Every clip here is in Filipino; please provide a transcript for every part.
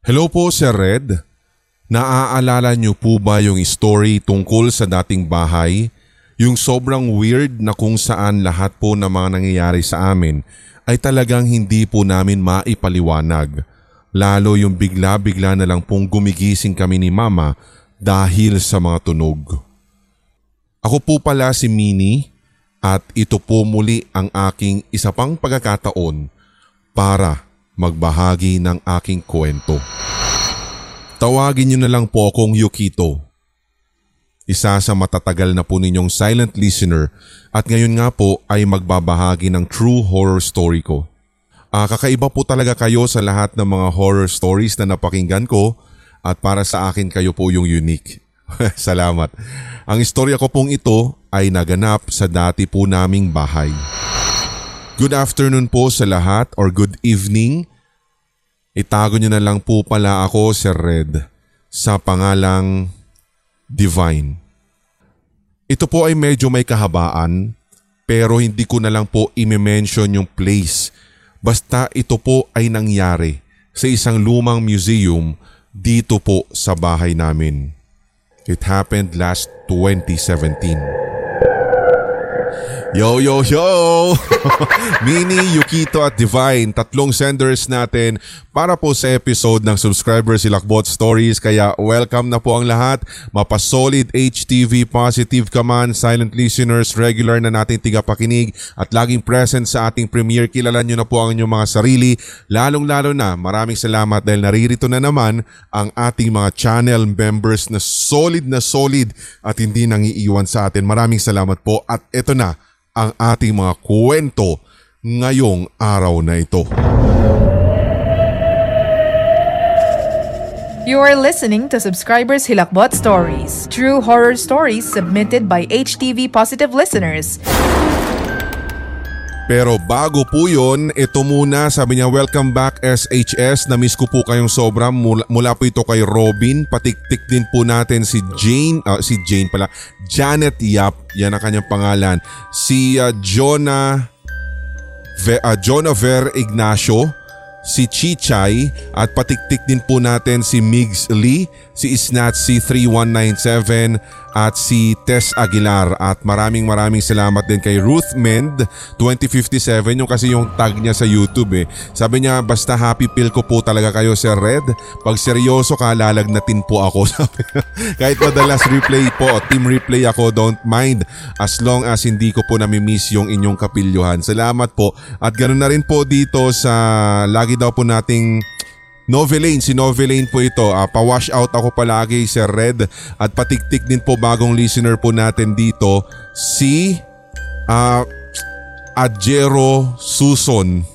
Hello po Sir Red. Naaalala niyo po ba yung story tungkol sa dating bahay? Yung sobrang weird na kung saan lahat po ng mga nangyayari sa amin ay talagang hindi po namin maipaliwanag. Lalo yung bigla-bigla na lang pong gumigising kami ni Mama dahil sa mga tunog. Ako po pala si Minnie at ito po muli ang aking isa pang pagkakataon para magbahagi ng aking kwento. Tawagin niyo na lang po akong Yukito. Isa sa matatagal na po ninyong silent listener at ngayon nga po ay magbabahagi ng true horror story ko. Uh, kakaiba po talaga kayo sa lahat ng mga horror stories na napakinggan ko at para sa akin kayo po yung unique. Salamat. Ang istorya ko pong ito ay naganap sa dati po naming bahay. Good afternoon po sa lahat or good evening Itago niyo na lang po pala ako, Sir Red, sa pangalang Divine. Ito po ay medyo may kahabaan pero hindi ko na lang po i-mention yung place. Basta ito po ay nangyari sa isang lumang museum dito po sa bahay namin. It happened last 2017. Yo, yo, yo! Mini, Yukito at Divine, tatlong senders natin para po sa episode ng Subscriber Silakbot Stories. Kaya welcome na po ang lahat. Mapasolid HTV positive ka man, silent listeners, regular na nating tigapakinig at laging present sa ating premiere. Kilala nyo na po ang inyong mga sarili. Lalong lalo na maraming salamat dahil naririto na naman ang ating mga channel members na solid na solid at hindi nangiiwan sa atin. Maraming salamat po at ito na ang ating mga kwento ngayong araw na ito. You are listening to Subscribers Hilakbot Stories, true horror stories submitted by HTV Positive listeners. Pero bago po yun, ito muna sabi niya welcome back SHS. Namiss ko po kayong sobra mula, mula po ito kay Robin. Patiktik din po natin si Jane, uh, si Jane pala, Janet Yap, yan ang kanyang pangalan. Si uh, Jonah, Ve, uh, Jonah Ver Ignacio, si Chichay at patiktik din po natin si Migs Lee, si Snatzy 3197 at si Tess Aguilar at maraming maraming salamat din kay Ruth Mend 2057 yung kasi yung tag niya sa YouTube eh. Sabi niya basta happy pill ko po talaga kayo Sir Red. Pag seryoso ka lalagnatin po ako. Kahit madalas replay po team replay ako don't mind as long as hindi ko po nami-miss yung inyong kapilyuhan. Salamat po at ganoon na rin po dito sa lagi daw po nating Novelane, si Novelane po ito. Uh, pa-wash out ako palagi, Sir Red. At patiktik din po bagong listener po natin dito, si uh, Adjero Suson.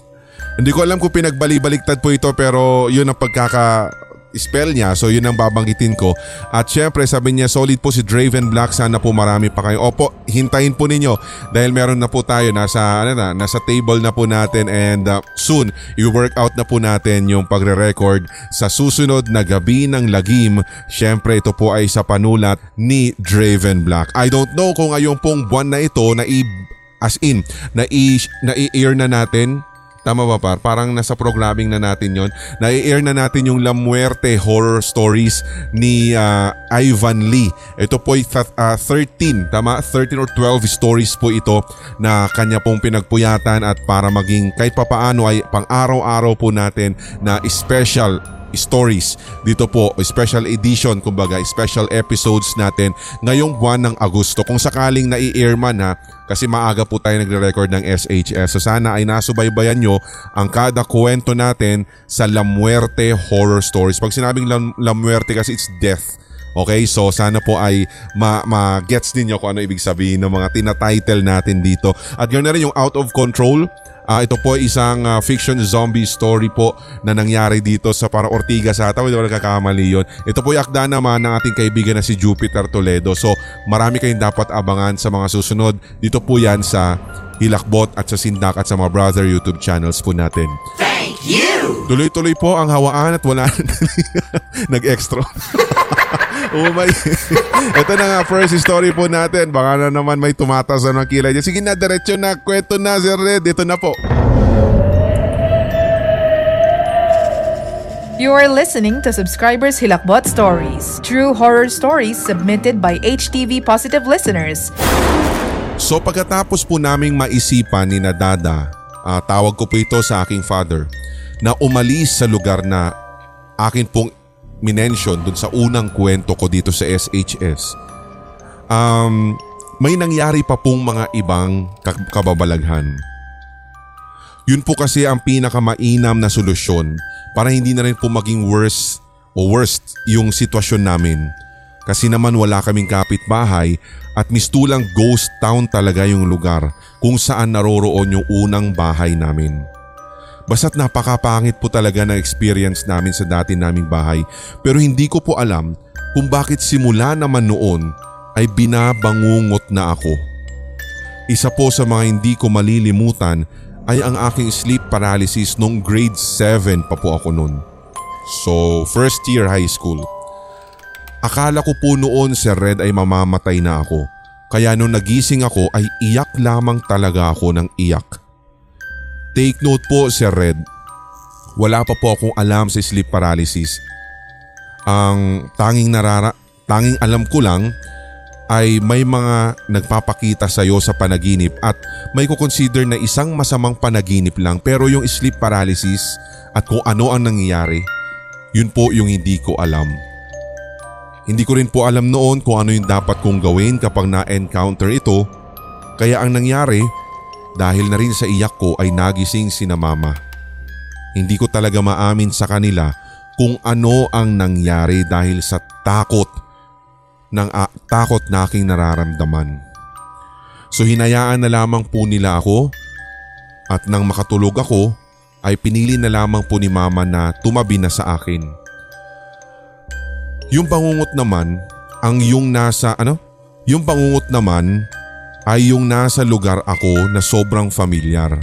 Hindi ko alam kung pinagbali-baliktad po ito pero yun ang pagkaka spell niya. So yun ang babanggitin ko. At syempre sabi niya solid po si Draven Black. Sana po marami pa kayo. Opo, hintayin po ninyo dahil meron na po tayo nasa ano na, nasa table na po natin and uh, soon i-work out na po natin yung pagre-record sa susunod na gabi ng lagim. Syempre ito po ay sa panulat ni Draven Black. I don't know kung ngayong pong buwan na ito na i as in na i na i-air na natin Tama ba par? Parang nasa programming na natin yon. Na-air na natin yung La Muerte horror stories ni uh, Ivan Lee. Ito po ay uh, 13, tama? 13 or 12 stories po ito na kanya pong pinagpuyatan at para maging kahit papaano ay pang araw-araw po natin na special stories dito po special edition kumbaga special episodes natin ngayong buwan ng Agosto kung sakaling nai-air man ha kasi maaga po tayo nagre-record ng SHS. So sana ay nasubaybayan nyo ang kada kwento natin sa La Muerte Horror Stories. Pag sinabing La, La Muerte kasi it's death. Okay, so sana po ay ma-gets ma ninyo kung ano ibig sabihin ng mga tinatitle natin dito. At ganoon na rin yung Out of Control Uh, ito po isang uh, fiction zombie story po na nangyari dito sa para Ortigas ata. Hindi ko nagkakamali yun. Ito po yakda naman ng ating kaibigan na si Jupiter Toledo. So marami kayong dapat abangan sa mga susunod. Dito po yan sa Hilakbot at sa Sindak at sa mga brother YouTube channels po natin. Thank you! Tuloy-tuloy po ang hawaan at wala nag-extra. oh my. Ito na nga first story po natin. Baka na naman may tumatas na ng kilay. Sige na, diretso na. Kwento na, Sir Red. Ito na po. You are listening to Subscribers Hilakbot Stories, true horror stories submitted by HTV Positive listeners. So pagkatapos po naming maisipan ni Nadada, uh, tawag ko po ito sa aking father, na umalis sa lugar na akin pong minention dun sa unang kwento ko dito sa SHS. Um, may nangyari pa pong mga ibang kababalaghan. Yun po kasi ang pinakamainam na solusyon para hindi na rin po maging worse o worst yung sitwasyon namin. Kasi naman wala kaming kapitbahay at mistulang ghost town talaga yung lugar kung saan naroroon yung unang bahay namin. Basta't napakapangit po talaga na experience namin sa dati naming bahay pero hindi ko po alam kung bakit simula naman noon ay binabangungot na ako. Isa po sa mga hindi ko malilimutan ay ang aking sleep paralysis nung grade 7 pa po ako noon. So first year high school. Akala ko po noon si Red ay mamamatay na ako. Kaya nung nagising ako ay iyak lamang talaga ako ng iyak. Take note po si Red. Wala pa po akong alam sa sleep paralysis. Ang tanging narara tanging alam ko lang ay may mga nagpapakita sa iyo sa panaginip at may kukonsider na isang masamang panaginip lang pero yung sleep paralysis at kung ano ang nangyayari, yun po yung hindi ko alam. Hindi ko rin po alam noon kung ano yung dapat kong gawin kapag na-encounter ito kaya ang nangyari dahil na rin sa iyak ko ay nagising si na mama. Hindi ko talaga maamin sa kanila kung ano ang nangyari dahil sa takot ng uh, takot na aking nararamdaman. So hinayaan na lamang po nila ako at nang makatulog ako ay pinili na lamang po ni mama na tumabi na sa akin. Yung bangungot naman ang yung nasa ano? Yung bangungot naman ay yung nasa lugar ako na sobrang familiar.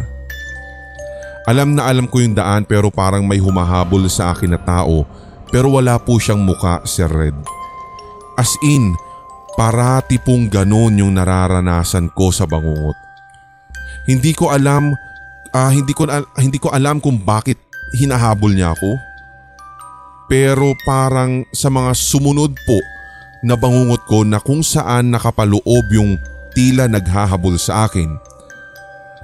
Alam na alam ko yung daan pero parang may humahabol sa akin na tao pero wala po siyang muka, Sir Red. As in, parati pong ganon yung nararanasan ko sa bangungot. Hindi ko alam, uh, hindi, ko, uh, hindi ko alam kung bakit hinahabol niya ako. Pero parang sa mga sumunod po na bangungot ko na kung saan nakapaloob yung tila naghahabol sa akin.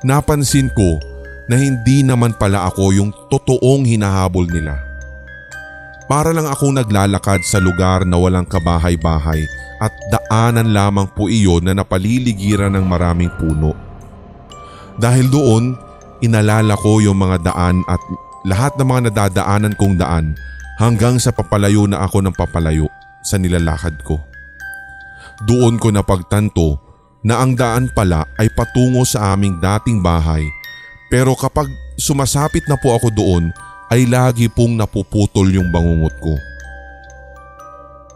Napansin ko na hindi naman pala ako yung totoong hinahabol nila. Para lang akong naglalakad sa lugar na walang kabahay-bahay at daanan lamang po iyon na napaliligiran ng maraming puno. Dahil doon, inalala ko yung mga daan at lahat ng mga nadadaanan kong daan hanggang sa papalayo na ako ng papalayo sa nilalakad ko. Doon ko napagtanto na ang daan pala ay patungo sa aming dating bahay pero kapag sumasapit na po ako doon ay lagi pong napuputol yung bangungot ko.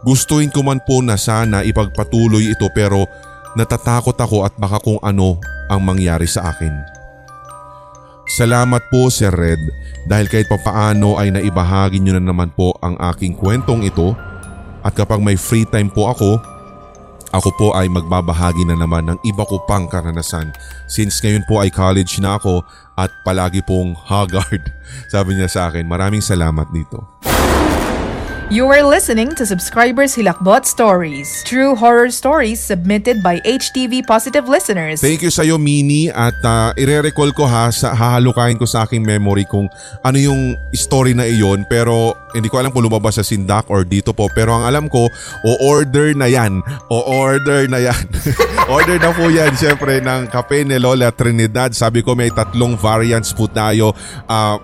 Gustuin ko man po na sana ipagpatuloy ito pero natatakot ako at baka kung ano ang mangyari sa akin. Salamat po Sir Red dahil kahit papaano ay naibahagi nyo na naman po ang aking kwentong ito at kapag may free time po ako, ako po ay magbabahagi na naman ng iba ko pang karanasan since ngayon po ay college na ako at palagi pong haggard. Sabi niya sa akin, maraming salamat dito. You are listening to Subscribers Hilakbot Stories, true horror stories submitted by HTV Positive listeners. Thank you sa iyo Mini at uh, ire-recall ko ha, sa, hahalukain ko sa aking memory kung ano yung story na iyon pero hindi ko alam kung lumabas sa Sindak or dito po pero ang alam ko o-order na yan, o-order na yan. Order na po yan syempre ng Cafe ni Lola Trinidad. Sabi ko may tatlong variants po tayo. Uh,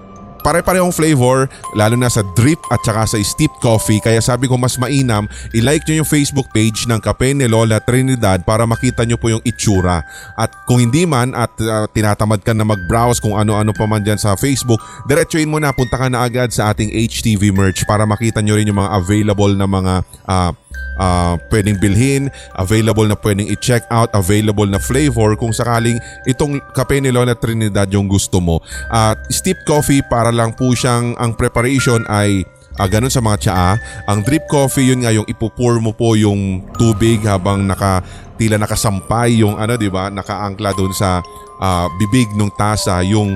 pare-parehong flavor lalo na sa drip at saka sa steep coffee kaya sabi ko mas mainam i-like nyo yung Facebook page ng Kape ni Lola Trinidad para makita nyo po yung itsura at kung hindi man at uh, tinatamad ka na mag-browse kung ano-ano pa man dyan sa Facebook diretsuin mo na punta ka na agad sa ating HTV merch para makita nyo rin yung mga available na mga uh, uh, pwedeng bilhin, available na pwedeng i-check out, available na flavor kung sakaling itong kape ni Lola Trinidad yung gusto mo. At uh, steep coffee para lang po siyang ang preparation ay uh, ganun sa mga tsaa. Ang drip coffee yun nga yung ipupour mo po yung tubig habang naka tila nakasampay yung ano 'di ba nakaangkla doon sa uh, bibig ng tasa yung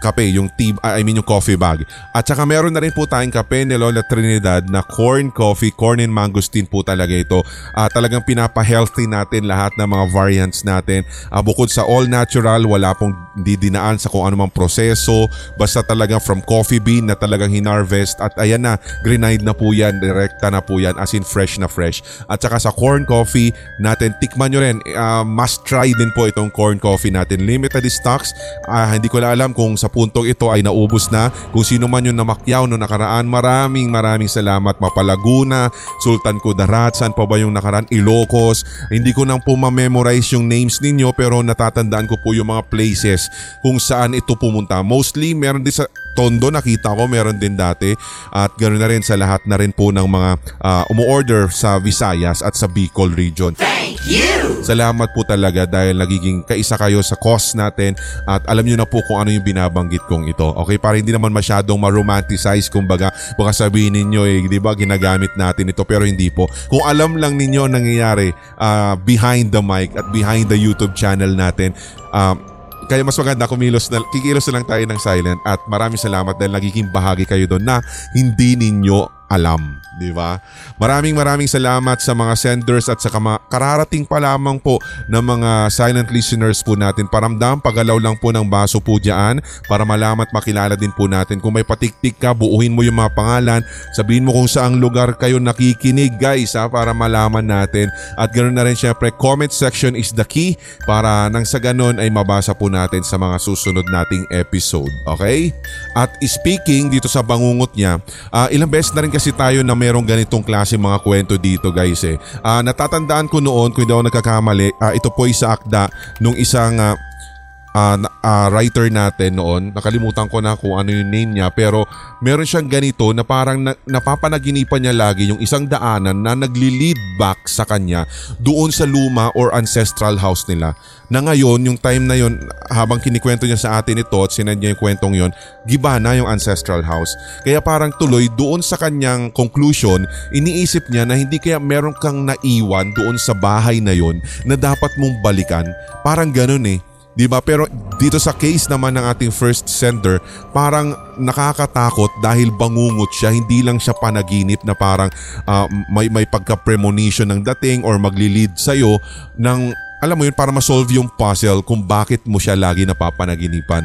kape, yung tea, I mean yung coffee bag. At saka meron na rin po tayong kape ni Lola Trinidad na corn coffee, corn and mangosteen po talaga ito. Uh, talagang pinapa-healthy natin lahat ng mga variants natin. Uh, bukod sa all natural, wala pong didinaan sa kung anumang proseso. Basta talagang from coffee bean na talagang hinarvest at ayan na, grenade na po yan, direkta na po yan as in fresh na fresh. At saka sa corn coffee natin, tikman nyo rin, uh, must try din po itong corn coffee natin. Limited stocks, uh, hindi ko na alam kung sa puntong ito ay naubos na. Kung sino man yung namakyaw no nakaraan, maraming maraming salamat. Mapalaguna, Sultan Kudarat, saan pa ba yung nakaraan? Ilocos. Hindi ko nang po ma-memorize yung names ninyo pero natatandaan ko po yung mga places kung saan ito pumunta. Mostly meron din sa Tondo nakita ko meron din dati at ganoon na rin sa lahat na rin po ng mga uh, umu-order sa Visayas at sa Bicol region. Thank you! Salamat po talaga dahil nagiging kaisa kayo sa cause natin at alam niyo na po kung ano yung binabanggit kong ito. Okay, para hindi naman masyadong ma-romanticize kumbaga baka sabihin ninyo eh, di ba ginagamit natin ito pero hindi po. Kung alam lang ninyo ang nangyayari uh, behind the mic at behind the YouTube channel natin, um, kaya mas maganda kumilos na, kikilos na lang tayo ng silent. At maraming salamat dahil nagiging bahagi kayo doon na hindi ninyo alam, di ba? Maraming maraming salamat sa mga senders at sa kararating pa lamang po ng mga silent listeners po natin. Paramdam, pagalaw lang po ng baso po dyan para malamat makilala din po natin. Kung may patiktik ka, buuhin mo yung mga pangalan. Sabihin mo kung saang lugar kayo nakikinig guys ha, para malaman natin. At ganoon na rin syempre, comment section is the key para nang sa ganun ay mabasa po natin sa mga susunod nating episode. Okay? At speaking dito sa bangungot niya, uh, ilang beses na rin kasi tayo na merong ganitong klase mga kwento dito guys eh. Uh, natatandaan ko noon kung hindi ako nagkakamali, uh, ito po ay sa akda nung isang uh, uh, uh, writer natin noon. Nakalimutan ko na kung ano yung name niya pero meron siyang ganito na parang na, napapanaginipan niya lagi yung isang daanan na nagli-lead back sa kanya doon sa luma or ancestral house nila. Na ngayon, yung time na yon habang kinikwento niya sa atin ito at sinend niya yung kwentong yon, giba na yung ancestral house. Kaya parang tuloy doon sa kanyang conclusion, iniisip niya na hindi kaya meron kang naiwan doon sa bahay na yon na dapat mong balikan. Parang ganun eh 'Di ba? Pero dito sa case naman ng ating first sender, parang nakakatakot dahil bangungot siya. Hindi lang siya panaginip na parang uh, may may pagka-premonition ng dating or magli-lead sa iyo ng alam mo yun para ma-solve yung puzzle kung bakit mo siya lagi napapanaginipan.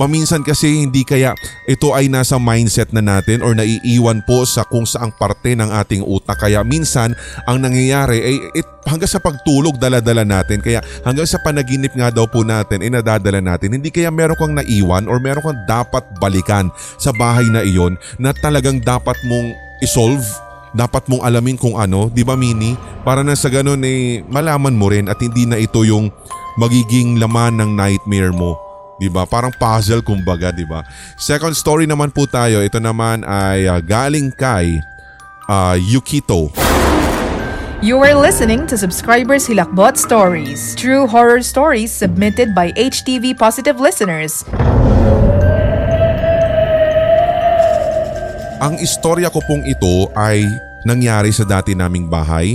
Paminsan kasi hindi kaya ito ay nasa mindset na natin or naiiwan po sa kung saang parte ng ating utak. Kaya minsan ang nangyayari ay it, hanggang sa pagtulog daladala natin. Kaya hanggang sa panaginip nga daw po natin ay nadadala natin. Hindi kaya meron kang naiwan or meron kang dapat balikan sa bahay na iyon na talagang dapat mong isolve dapat mong alamin kung ano, di ba Mini? Para na sa ganun eh malaman mo rin at hindi na ito yung magiging laman ng nightmare mo 'Di ba? Parang puzzle kumbaga, 'di ba? Second story naman po tayo. Ito naman ay uh, galing kay uh, Yukito. You are listening to Subscribers Hilakbot Stories, true horror stories submitted by HTV Positive listeners. Ang istorya ko pong ito ay nangyari sa dati naming bahay.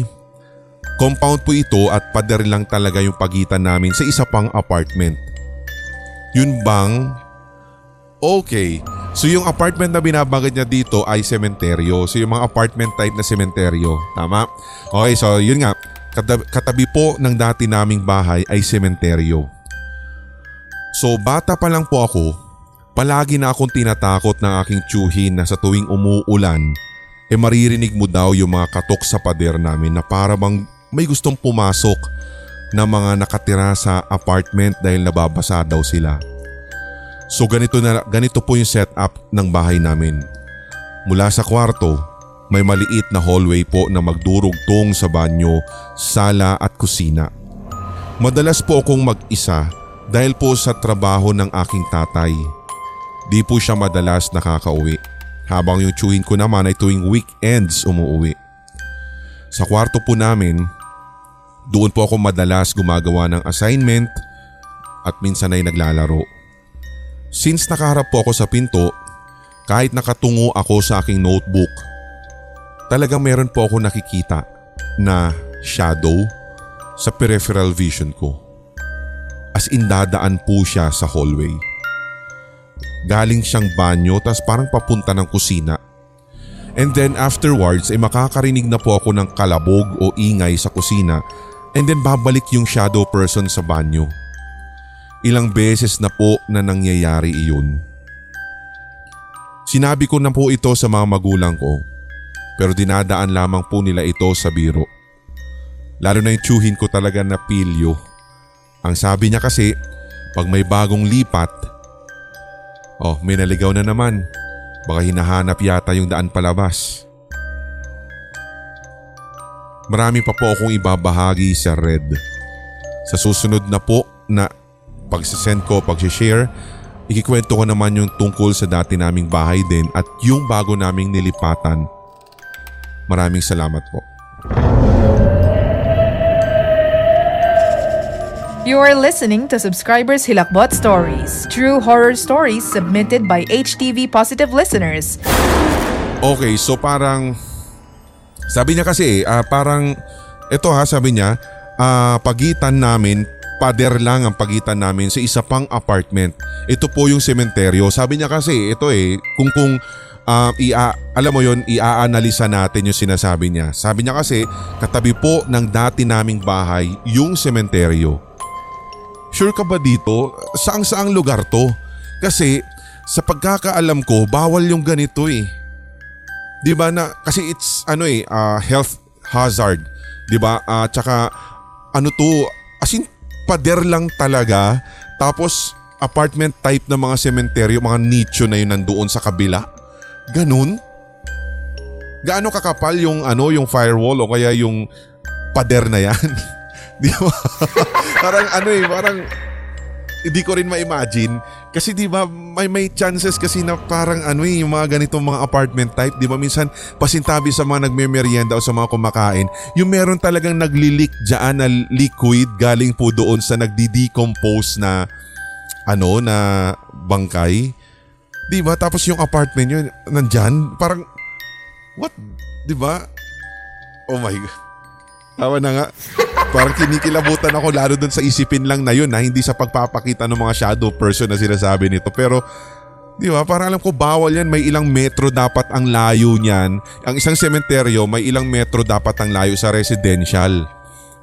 Compound po ito at pader lang talaga yung pagitan namin sa isa pang apartment. Yun bang? Okay. So yung apartment na binabanggit niya dito ay sementeryo. So yung mga apartment type na sementeryo. Tama? Okay, so yun nga. Katabi, po ng dati naming bahay ay sementeryo. So bata pa lang po ako, palagi na akong tinatakot ng aking tsuhin na sa tuwing umuulan, eh maririnig mo daw yung mga katok sa pader namin na para bang may gustong pumasok na mga nakatira sa apartment dahil nababasa daw sila. So ganito, na, ganito po yung setup ng bahay namin. Mula sa kwarto, may maliit na hallway po na magdurugtong sa banyo, sala at kusina. Madalas po akong mag-isa dahil po sa trabaho ng aking tatay. Di po siya madalas nakakauwi habang yung tsuhin ko naman ay tuwing weekends umuwi. Sa kwarto po namin doon po ako madalas gumagawa ng assignment at minsan ay naglalaro. Since nakaharap po ako sa pinto, kahit nakatungo ako sa aking notebook, talagang meron po ako nakikita na shadow sa peripheral vision ko. As in dadaan po siya sa hallway. galing siyang banyo tas parang papunta ng kusina. And then afterwards ay makakarinig na po ako ng kalabog o ingay sa kusina and then babalik yung shadow person sa banyo. Ilang beses na po na nangyayari iyon. Sinabi ko na po ito sa mga magulang ko pero dinadaan lamang po nila ito sa biro. Lalo na yung tsuhin ko talaga na pilyo. Ang sabi niya kasi pag may bagong lipat, oh may naligaw na naman. Baka hinahanap yata yung daan palabas. Marami pa po akong ibabahagi sa Red. Sa susunod na po na pagsisend ko, pagsishare, ikikwento ko naman yung tungkol sa dati naming bahay din at yung bago naming nilipatan. Maraming salamat po. You are listening to Subscribers Hilakbot Stories, true horror stories submitted by HTV Positive listeners. Okay, so parang sabi niya kasi ah, parang ito ha sabi niya ah, pagitan namin pader lang ang pagitan namin sa isa pang apartment. Ito po yung sementeryo. Sabi niya kasi ito eh kung kung ah, ia, alam mo yon i-aanalisa natin yung sinasabi niya. Sabi niya kasi katabi po ng dati naming bahay yung sementeryo. Sure ka ba dito? Saang saang lugar to? Kasi sa pagkakaalam ko, bawal yung ganito eh. 'Di ba na kasi it's ano eh ah, health hazard, 'di ba? Ah, tsaka ano to, as in pader lang talaga tapos apartment type ng mga sementeryo, mga nicho na yun nandoon sa kabila. Ganun? Gaano kakapal yung ano, yung firewall o kaya yung pader na yan? Di ba? parang ano eh, parang hindi ko rin ma-imagine. Kasi 'di ba may may chances kasi na parang ano eh yung mga ganitong mga apartment type. 'di ba minsan pasintabi sa mga nagme-merienda o sa mga kumakain yung meron talagang nagli-leak diyan na liquid galing po doon sa nagdi-decompose na ano na bangkay. 'di ba tapos yung apartment yun nandiyan parang what? 'di ba? Oh my god Tawa na nga. Parang kinikilabutan ako lalo dun sa isipin lang na yun na hindi sa pagpapakita ng mga shadow person na sinasabi nito. Pero Di ba? Parang alam ko bawal yan. May ilang metro dapat ang layo niyan. Ang isang sementeryo may ilang metro dapat ang layo sa residential.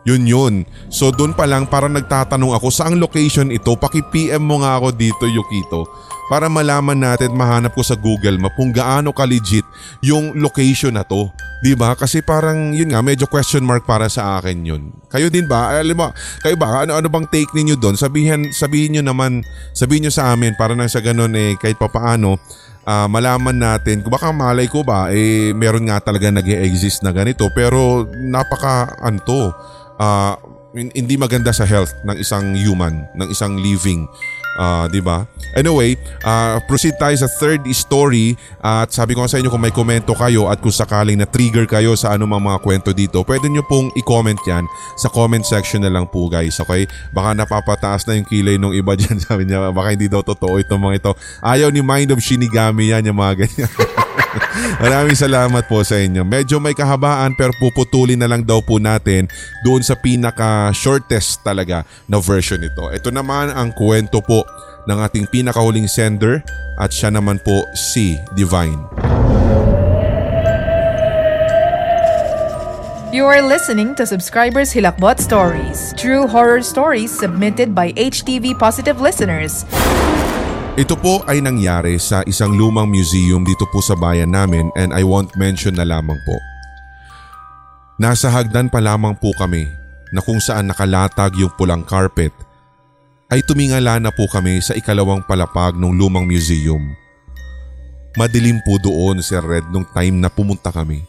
Yun yun. So doon pa lang parang nagtatanong ako saang location ito. Paki-PM mo nga ako dito Yukito. Para malaman natin mahanap ko sa Google Map kung gaano ka-legit yung location na to. 'Di ba? Kasi parang yun nga medyo question mark para sa akin yun. Kayo din ba? Alam mo, kayo ba ano ano bang take ninyo doon? Sabihin sabihin niyo naman, sabihin niyo sa amin para nang sa ganun eh kahit papaano ah, malaman natin kung baka malay ko ba eh meron nga talaga nag exist na ganito pero napaka anto ah, hindi maganda sa health ng isang human, ng isang living. Ah, 'di ba? Anyway, ah, proceed tayo sa third story at sabi ko sa inyo kung may komento kayo at kung sakaling na trigger kayo sa anumang mga kwento dito, pwede nyo pong i-comment 'yan sa comment section na lang po guys. Okay? Baka napapataas na yung kilay nung iba diyan, sabi niya, baka hindi daw totoo itong mga ito. Ayaw ni Mind of Shinigami yan yung mga ganyan. Maraming salamat po sa inyo. Medyo may kahabaan pero puputulin na lang daw po natin doon sa pinaka shortest talaga na version nito. Ito naman ang kwento po ng ating pinakahuling sender at siya naman po si Divine. You are listening to Subscribers Hilakbot Stories, true horror stories submitted by HTV Positive listeners. Ito po ay nangyari sa isang lumang museum dito po sa bayan namin and I won't mention na lamang po. Nasa hagdan pa lamang po kami na kung saan nakalatag yung pulang carpet ay tumingala na po kami sa ikalawang palapag ng lumang museum. Madilim po doon Sir Red nung time na pumunta kami.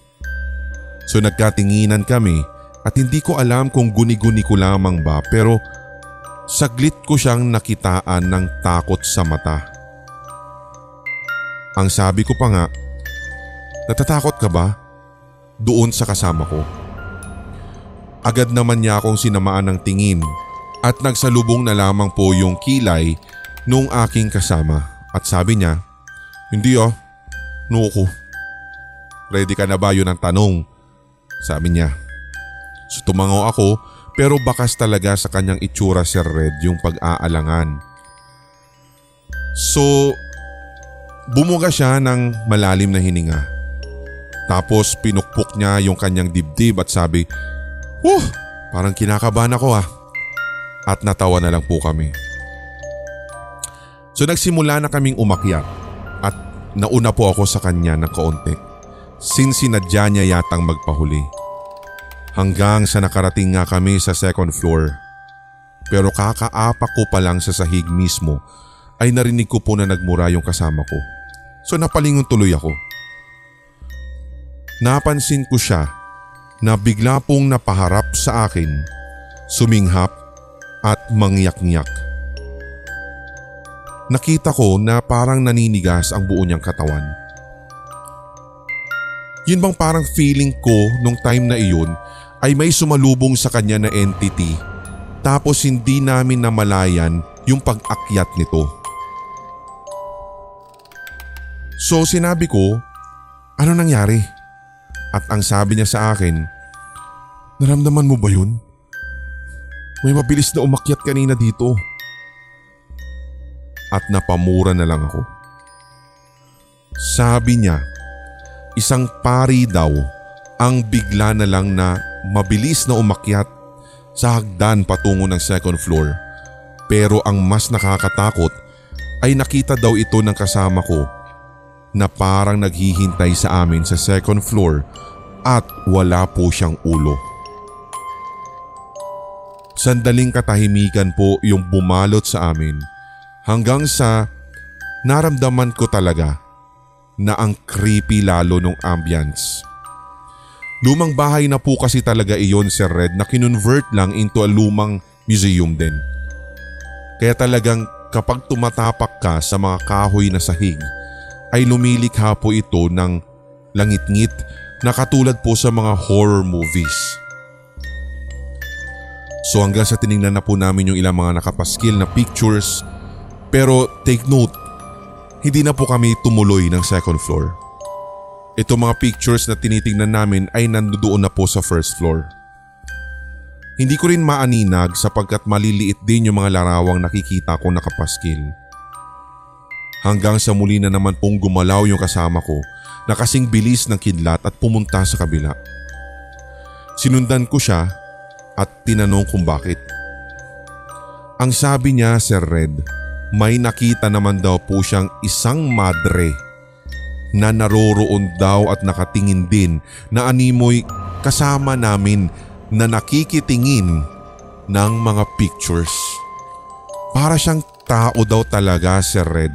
So nagkatinginan kami at hindi ko alam kung guni-guni ko lamang ba pero Saglit ko siyang nakitaan ng takot sa mata. Ang sabi ko pa nga, natatakot ka ba? Doon sa kasama ko. Agad naman niya akong sinamaan ng tingin at nagsalubong na lamang po yung kilay nung aking kasama at sabi niya, Hindi ah, nuko. Ready ka na ba yun ang tanong? Sabi niya. So tumango ako pero bakas talaga sa kanyang itsura Sir Red yung pag-aalangan. So, Bumuga siya ng malalim na hininga. Tapos pinukpok niya yung kanyang dibdib at sabi, Huh, parang kinakabahan ako ah. At natawa na lang po kami. So nagsimula na kaming umakyat at nauna po ako sa kanya ng kaunti since sinadya niya yatang magpahuli. Hanggang sa nakarating nga kami sa second floor. Pero kakaapak ko pa lang sa sahig mismo ay narinig ko po na nagmura yung kasama ko. So napalingon tuloy ako. Napansin ko siya na bigla pong napaharap sa akin, suminghap at mangyak-ngyak. Nakita ko na parang naninigas ang buo niyang katawan. Yun bang parang feeling ko nung time na iyon ay may sumalubong sa kanya na entity tapos hindi namin namalayan yung pag-akyat nito. So sinabi ko, ano nangyari? At ang sabi niya sa akin, naramdaman mo ba yun? May mabilis na umakyat kanina dito. At napamura na lang ako. Sabi niya, isang pari daw ang bigla na lang na mabilis na umakyat sa hagdan patungo ng second floor. Pero ang mas nakakatakot ay nakita daw ito ng kasama ko na parang naghihintay sa amin sa second floor at wala po siyang ulo. Sandaling katahimikan po yung bumalot sa amin hanggang sa naramdaman ko talaga na ang creepy lalo nung ambience. Lumang bahay na po kasi talaga iyon Sir Red na kinonvert lang into a lumang museum din. Kaya talagang kapag tumatapak ka sa mga kahoy na sahig ay lumilikha po ito ng langit-ngit na katulad po sa mga horror movies. So hanggang sa tiningnan na po namin yung ilang mga nakapaskil na pictures pero take note, hindi na po kami tumuloy ng second floor. Ito mga pictures na tinitingnan namin ay nandoon na po sa first floor. Hindi ko rin maaninag sapagkat maliliit din yung mga larawang nakikita ko nakapaskil. Hanggang sa muli na naman pong gumalaw yung kasama ko na kasing bilis ng kidlat at pumunta sa kabila. Sinundan ko siya at tinanong kung bakit. Ang sabi niya Sir Red, may nakita naman daw po siyang isang madre na naroroon daw at nakatingin din na animoy kasama namin na nakikitingin ng mga pictures. Para siyang tao daw talaga Sir Red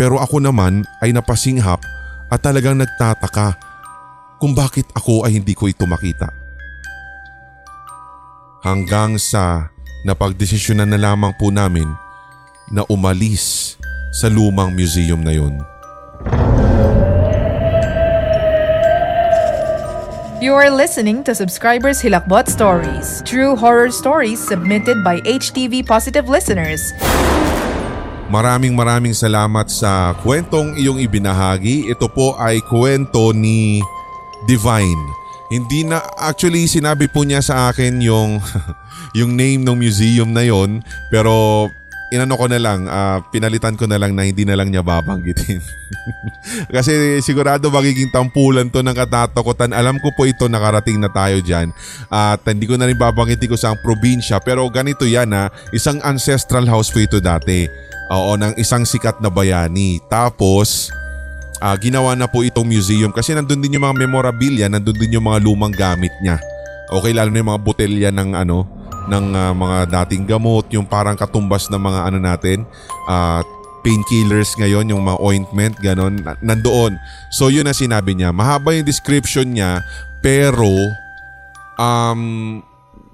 pero ako naman ay napasinghap at talagang nagtataka kung bakit ako ay hindi ko ito makita. Hanggang sa napagdesisyonan na lamang po namin na umalis sa lumang museum na yun. You are listening to Subscribers Hilakbot Stories, true horror stories submitted by HTV Positive listeners. Maraming maraming salamat sa kwentong iyong ibinahagi. Ito po ay kwento ni Divine. Hindi na actually sinabi po niya sa akin yung yung name ng museum na yon pero inano ko na lang, uh, pinalitan ko na lang na hindi na lang niya babanggitin. Kasi sigurado magiging tampulan to ng katatakutan. Alam ko po ito nakarating na tayo dyan. At hindi ko na rin babanggitin ko sa probinsya. Pero ganito yan ha, isang ancestral house po ito dati. Oo, ng isang sikat na bayani. Tapos, uh, ginawa na po itong museum kasi nandun din yung mga memorabilia, nandun din yung mga lumang gamit niya. Okay, lalo na yung mga botelya ng ano, ng uh, mga dating gamot, yung parang katumbas ng mga ano natin, uh, painkillers ngayon, yung mga ointment, ganon, nandoon. So yun ang sinabi niya. Mahaba yung description niya, pero um,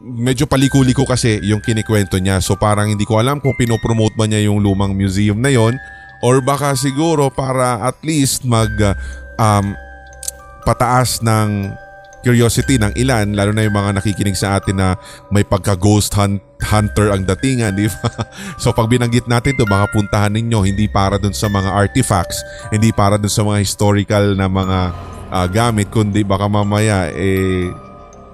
medyo paliko-liko kasi yung kinikwento niya. So parang hindi ko alam kung pinopromote ba niya yung lumang museum na yon or baka siguro para at least mag um, pataas ng curiosity ng ilan, lalo na yung mga nakikinig sa atin na may pagka-ghost hunt, hunter ang datingan, di ba? So pag binanggit natin to baka puntahan ninyo, hindi para dun sa mga artifacts, hindi para dun sa mga historical na mga uh, gamit, kundi baka mamaya eh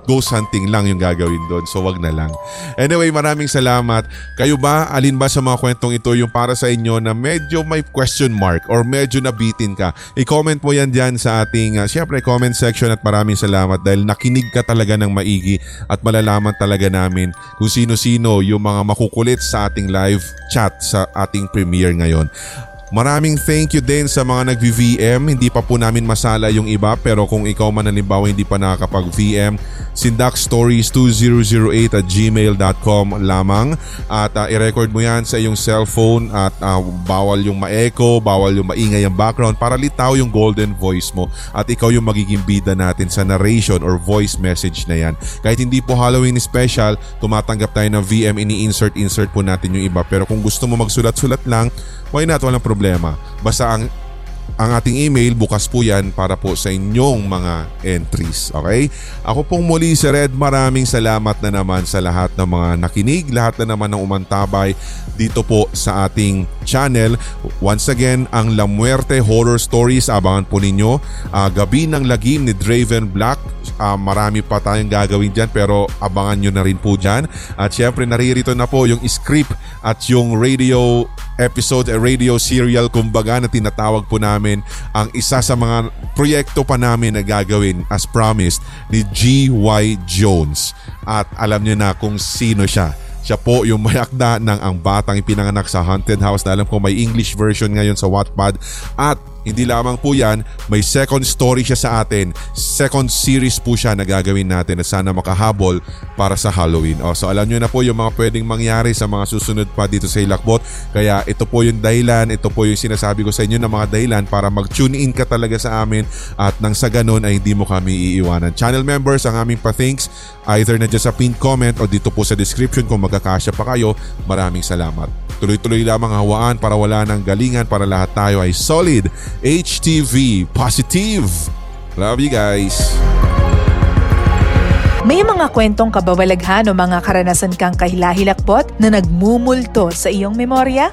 ghost hunting lang yung gagawin doon. So wag na lang. Anyway, maraming salamat. Kayo ba, alin ba sa mga kwentong ito yung para sa inyo na medyo may question mark or medyo nabitin ka? I-comment mo yan dyan sa ating, uh, syempre, comment section at maraming salamat dahil nakinig ka talaga ng maigi at malalaman talaga namin kung sino-sino yung mga makukulit sa ating live chat sa ating premiere ngayon. Maraming thank you din sa mga nag-VVM. Hindi pa po namin masala yung iba pero kung ikaw man halimbawa hindi pa nakakapag-VM, sindakstories2008 at gmail.com lamang at uh, i-record mo yan sa iyong cellphone at uh, bawal yung ma-echo, bawal yung maingay ang background para litaw yung golden voice mo at ikaw yung magiging bida natin sa narration or voice message na yan. Kahit hindi po Halloween special, tumatanggap tayo ng VM, ini-insert-insert po natin yung iba pero kung gusto mo magsulat-sulat lang, why not? Walang problema. Basta ang ang ating email bukas po yan para po sa inyong mga entries. Okay? Ako pong muli si Red. Maraming salamat na naman sa lahat ng mga nakinig, lahat na naman ng umantabay dito po sa ating channel. Once again, ang La Muerte Horror Stories. Abangan po ninyo. Uh, Gabi ng Lagim ni Draven Black. Uh, marami pa tayong gagawin dyan pero abangan nyo na rin po dyan. At syempre naririto na po yung script at yung radio episode, a radio serial kumbaga na tinatawag po namin ang isa sa mga proyekto pa namin na gagawin as promised ni G.Y. Jones. At alam niyo na kung sino siya. Siya po yung mayakda ng ang batang ipinanganak sa haunted house na alam ko may English version ngayon sa Wattpad at hindi lamang po yan, may second story siya sa atin. Second series po siya na gagawin natin na sana makahabol para sa Halloween. Oh, so alam nyo na po yung mga pwedeng mangyari sa mga susunod pa dito sa Hilakbot. Kaya ito po yung dahilan, ito po yung sinasabi ko sa inyo ng mga dahilan para mag-tune in ka talaga sa amin at nang sa ganun ay hindi mo kami iiwanan. Channel members, ang aming pa-thanks either na dyan sa pinned comment o dito po sa description kung magkakasya pa kayo. Maraming salamat. Tuloy-tuloy lamang hawaan para wala ng galingan para lahat tayo ay solid. HTV Positive. Love you guys. May mga kwentong kababalaghan o mga karanasan kang kahilahilakbot na nagmumulto sa iyong memorya?